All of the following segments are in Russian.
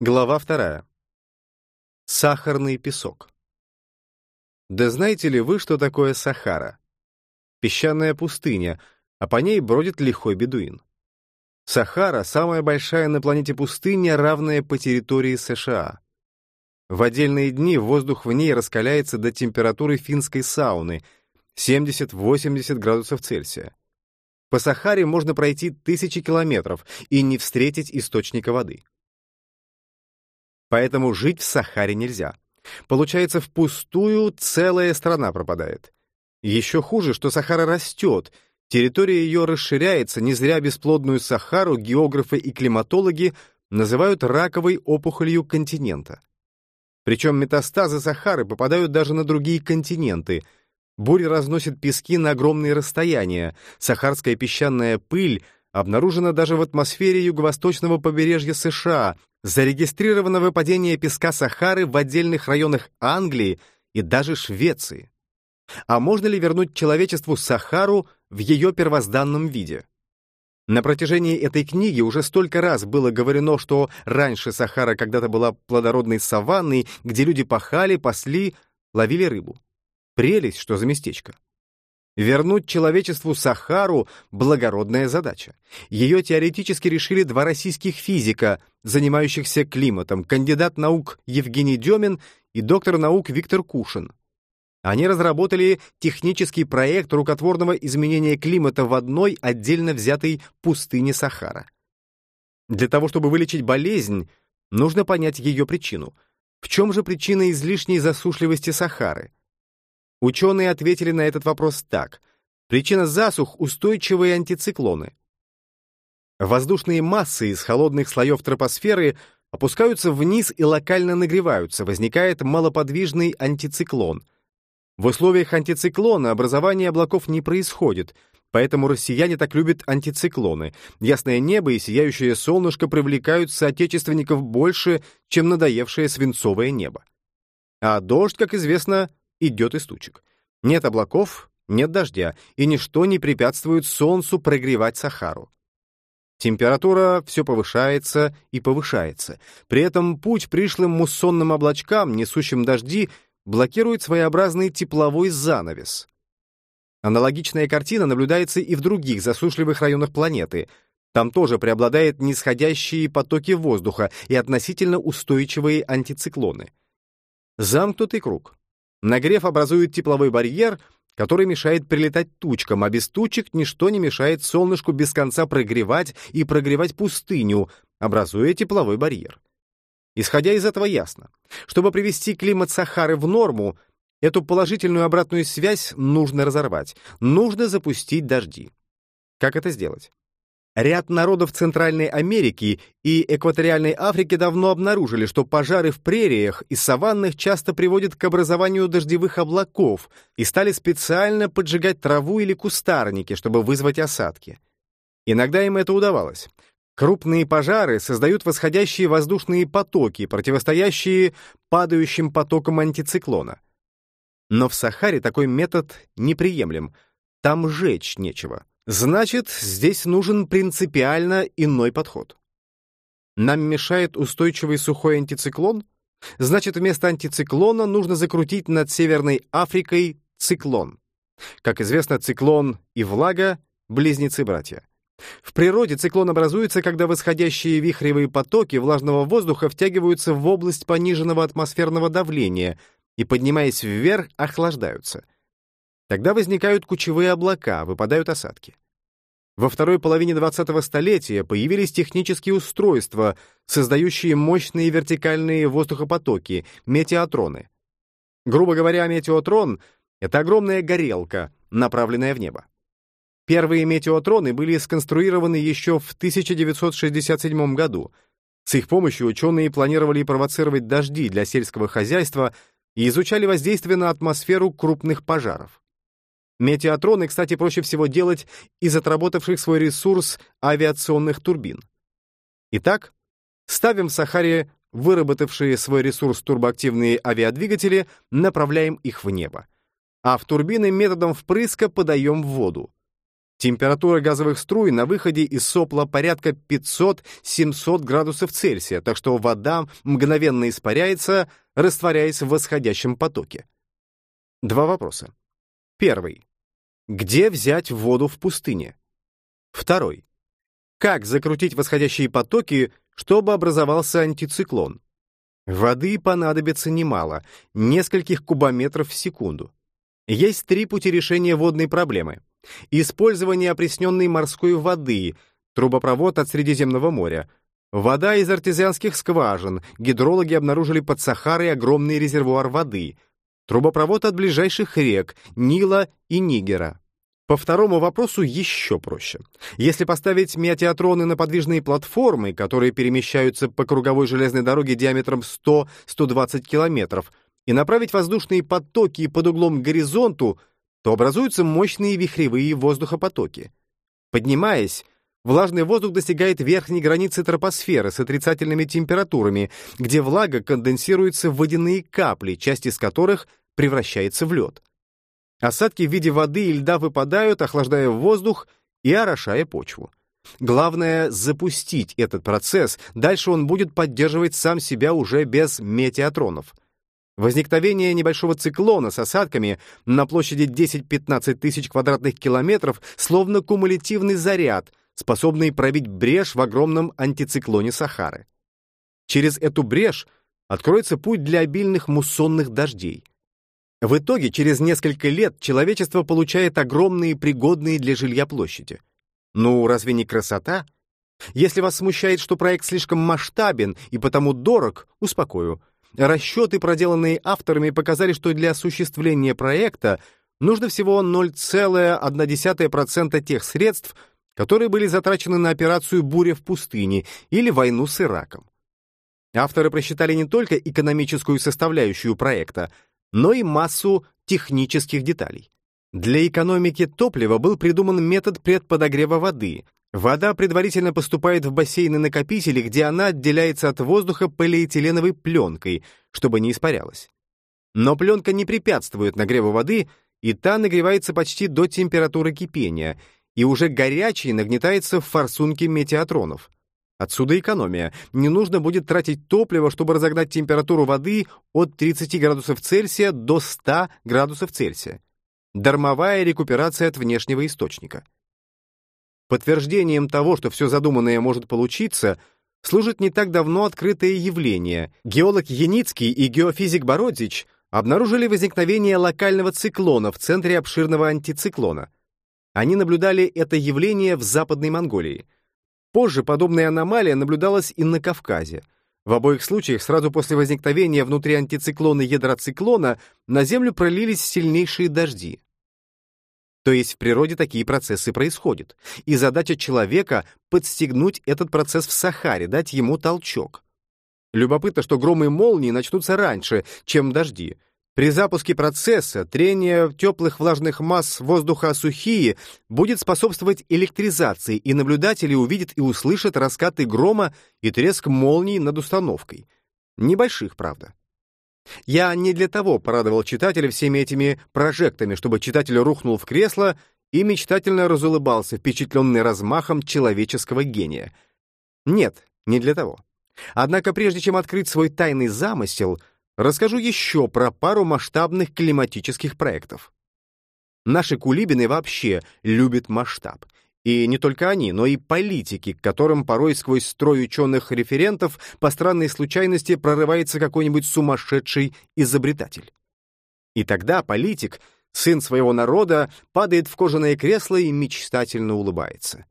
Глава вторая. Сахарный песок. Да знаете ли вы, что такое Сахара? Песчаная пустыня, а по ней бродит лихой бедуин. Сахара — самая большая на планете пустыня, равная по территории США. В отдельные дни воздух в ней раскаляется до температуры финской сауны — 70-80 градусов Цельсия. По Сахаре можно пройти тысячи километров и не встретить источника воды. Поэтому жить в Сахаре нельзя. Получается, впустую целая страна пропадает. Еще хуже, что Сахара растет, территория ее расширяется, не зря бесплодную Сахару географы и климатологи называют раковой опухолью континента. Причем метастазы Сахары попадают даже на другие континенты. Буря разносит пески на огромные расстояния, сахарская песчаная пыль обнаружена даже в атмосфере юго-восточного побережья США, зарегистрировано выпадение песка Сахары в отдельных районах Англии и даже Швеции. А можно ли вернуть человечеству Сахару в ее первозданном виде? На протяжении этой книги уже столько раз было говорено, что раньше Сахара когда-то была плодородной саванной, где люди пахали, пасли, ловили рыбу. Прелесть, что за местечко. Вернуть человечеству Сахару — благородная задача. Ее теоретически решили два российских физика, занимающихся климатом, кандидат наук Евгений Демин и доктор наук Виктор Кушин. Они разработали технический проект рукотворного изменения климата в одной отдельно взятой пустыне Сахара. Для того, чтобы вылечить болезнь, нужно понять ее причину. В чем же причина излишней засушливости Сахары? Ученые ответили на этот вопрос так. Причина засух — устойчивые антициклоны. Воздушные массы из холодных слоев тропосферы опускаются вниз и локально нагреваются, возникает малоподвижный антициклон. В условиях антициклона образование облаков не происходит, поэтому россияне так любят антициклоны. Ясное небо и сияющее солнышко привлекают соотечественников больше, чем надоевшее свинцовое небо. А дождь, как известно, идет из тучек. Нет облаков, нет дождя, и ничто не препятствует солнцу прогревать Сахару. Температура все повышается и повышается. При этом путь пришлым муссонным облачкам, несущим дожди, блокирует своеобразный тепловой занавес. Аналогичная картина наблюдается и в других засушливых районах планеты. Там тоже преобладают нисходящие потоки воздуха и относительно устойчивые антициклоны. Замкнутый круг. Нагрев образует тепловой барьер, который мешает прилетать тучкам, а без тучек ничто не мешает солнышку без конца прогревать и прогревать пустыню, образуя тепловой барьер. Исходя из этого ясно, чтобы привести климат Сахары в норму, эту положительную обратную связь нужно разорвать, нужно запустить дожди. Как это сделать? Ряд народов Центральной Америки и Экваториальной Африки давно обнаружили, что пожары в прериях и саваннах часто приводят к образованию дождевых облаков и стали специально поджигать траву или кустарники, чтобы вызвать осадки. Иногда им это удавалось. Крупные пожары создают восходящие воздушные потоки, противостоящие падающим потокам антициклона. Но в Сахаре такой метод неприемлем. Там жечь нечего. Значит, здесь нужен принципиально иной подход. Нам мешает устойчивый сухой антициклон? Значит, вместо антициклона нужно закрутить над Северной Африкой циклон. Как известно, циклон и влага — близнецы-братья. В природе циклон образуется, когда восходящие вихревые потоки влажного воздуха втягиваются в область пониженного атмосферного давления и, поднимаясь вверх, охлаждаются — Тогда возникают кучевые облака, выпадают осадки. Во второй половине 20-го столетия появились технические устройства, создающие мощные вертикальные воздухопотоки, метеотроны. Грубо говоря, метеотрон — это огромная горелка, направленная в небо. Первые метеотроны были сконструированы еще в 1967 году. С их помощью ученые планировали провоцировать дожди для сельского хозяйства и изучали воздействие на атмосферу крупных пожаров. Метеотроны, кстати, проще всего делать из отработавших свой ресурс авиационных турбин. Итак, ставим в Сахаре выработавшие свой ресурс турбоактивные авиадвигатели, направляем их в небо. А в турбины методом впрыска подаем в воду. Температура газовых струй на выходе из сопла порядка 500-700 градусов Цельсия, так что вода мгновенно испаряется, растворяясь в восходящем потоке. Два вопроса. Первый. Где взять воду в пустыне? Второй. Как закрутить восходящие потоки, чтобы образовался антициклон? Воды понадобится немало, нескольких кубометров в секунду. Есть три пути решения водной проблемы. Использование опресненной морской воды, трубопровод от Средиземного моря, вода из артезианских скважин, гидрологи обнаружили под Сахарой огромный резервуар воды, трубопровод от ближайших рек, Нила и Нигера. По второму вопросу еще проще. Если поставить метеотроны на подвижные платформы, которые перемещаются по круговой железной дороге диаметром 100-120 километров, и направить воздушные потоки под углом к горизонту, то образуются мощные вихревые воздухопотоки. Поднимаясь, влажный воздух достигает верхней границы тропосферы с отрицательными температурами, где влага конденсируется в водяные капли, часть из которых превращается в лед. Осадки в виде воды и льда выпадают, охлаждая воздух и орошая почву. Главное — запустить этот процесс, дальше он будет поддерживать сам себя уже без метеотронов. Возникновение небольшого циклона с осадками на площади 10-15 тысяч квадратных километров словно кумулятивный заряд, способный пробить брешь в огромном антициклоне Сахары. Через эту брешь откроется путь для обильных муссонных дождей. В итоге, через несколько лет человечество получает огромные пригодные для жилья площади. Ну, разве не красота? Если вас смущает, что проект слишком масштабен и потому дорог, успокою — Расчеты, проделанные авторами, показали, что для осуществления проекта нужно всего 0,1% тех средств, которые были затрачены на операцию «Буря в пустыне» или «Войну с Ираком». Авторы просчитали не только экономическую составляющую проекта, но и массу технических деталей. Для экономики топлива был придуман метод предподогрева воды, Вода предварительно поступает в бассейны-накопители, где она отделяется от воздуха полиэтиленовой пленкой, чтобы не испарялась. Но пленка не препятствует нагреву воды, и та нагревается почти до температуры кипения, и уже горячей нагнетается в форсунке метеотронов. Отсюда экономия. Не нужно будет тратить топливо, чтобы разогнать температуру воды от 30 градусов Цельсия до 100 градусов Цельсия. Дармовая рекуперация от внешнего источника. Подтверждением того, что все задуманное может получиться, служит не так давно открытое явление. Геолог Яницкий и геофизик Бородзич обнаружили возникновение локального циклона в центре обширного антициклона. Они наблюдали это явление в Западной Монголии. Позже подобная аномалия наблюдалась и на Кавказе. В обоих случаях сразу после возникновения внутри антициклона ядра циклона на Землю пролились сильнейшие дожди. То есть в природе такие процессы происходят. И задача человека — подстегнуть этот процесс в Сахаре, дать ему толчок. Любопытно, что громы молнии начнутся раньше, чем дожди. При запуске процесса трение теплых влажных масс воздуха сухие будет способствовать электризации, и наблюдатели увидят и услышат раскаты грома и треск молний над установкой. Небольших, правда. Я не для того порадовал читателя всеми этими прожектами, чтобы читатель рухнул в кресло и мечтательно разулыбался, впечатленный размахом человеческого гения. Нет, не для того. Однако прежде чем открыть свой тайный замысел, расскажу еще про пару масштабных климатических проектов. Наши кулибины вообще любят масштаб. И не только они, но и политики, к которым порой сквозь строй ученых-референтов по странной случайности прорывается какой-нибудь сумасшедший изобретатель. И тогда политик, сын своего народа, падает в кожаное кресло и мечтательно улыбается.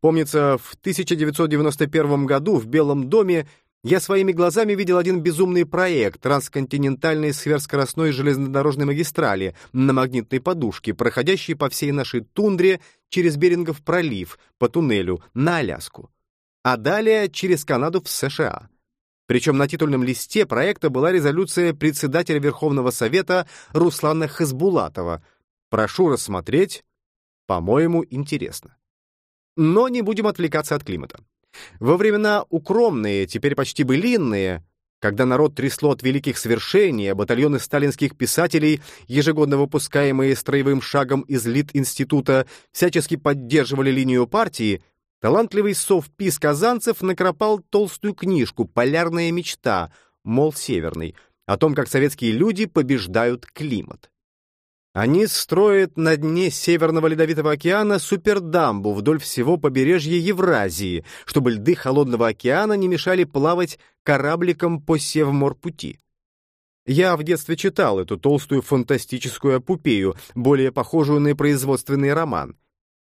Помнится, в 1991 году в Белом доме я своими глазами видел один безумный проект трансконтинентальной сверхскоростной железнодорожной магистрали на магнитной подушке, проходящей по всей нашей тундре через Берингов пролив по туннелю на Аляску, а далее через Канаду в США. Причем на титульном листе проекта была резолюция председателя Верховного Совета Руслана Хасбулатова. Прошу рассмотреть, по-моему, интересно. Но не будем отвлекаться от климата. Во времена укромные, теперь почти былинные, когда народ трясло от великих свершений, а батальоны сталинских писателей, ежегодно выпускаемые строевым шагом из Лит-института, всячески поддерживали линию партии, талантливый совпис казанцев накропал толстую книжку «Полярная мечта», мол, северный, о том, как советские люди побеждают климат. Они строят на дне Северного Ледовитого океана супердамбу вдоль всего побережья Евразии, чтобы льды Холодного океана не мешали плавать корабликам по Севморпути. Я в детстве читал эту толстую фантастическую эпопею, более похожую на производственный роман.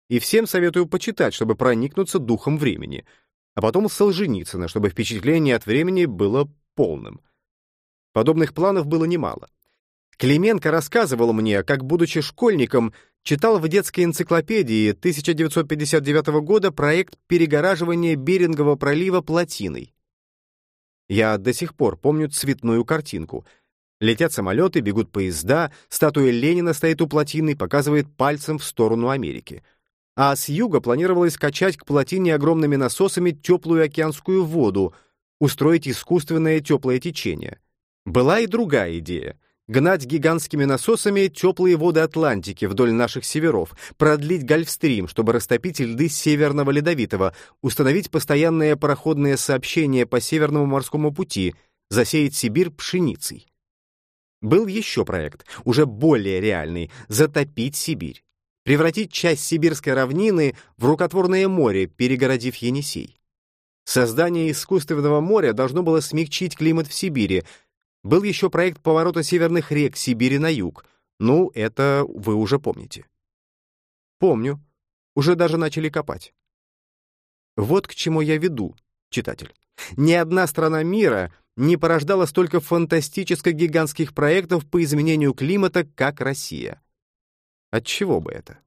И всем советую почитать, чтобы проникнуться духом времени. А потом Солженицына, чтобы впечатление от времени было полным. Подобных планов было немало. Клименко рассказывал мне, как, будучи школьником, читал в детской энциклопедии 1959 года проект перегораживания Берингового пролива плотиной. Я до сих пор помню цветную картинку. Летят самолеты, бегут поезда, статуя Ленина стоит у плотины, показывает пальцем в сторону Америки. А с юга планировалось качать к плотине огромными насосами теплую океанскую воду, устроить искусственное теплое течение. Была и другая идея — гнать гигантскими насосами теплые воды Атлантики вдоль наших северов, продлить Гольфстрим, чтобы растопить льды Северного Ледовитого, установить постоянное пароходное сообщение по Северному морскому пути, засеять Сибирь пшеницей. Был еще проект, уже более реальный — затопить Сибирь. Превратить часть сибирской равнины в рукотворное море, перегородив Енисей. Создание искусственного моря должно было смягчить климат в Сибири, был еще проект поворота северных рек Сибири на юг. Ну, это вы уже помните. Помню. Уже даже начали копать. Вот к чему я веду, читатель. Ни одна страна мира не порождала столько фантастических гигантских проектов по изменению климата, как Россия. От чего бы это?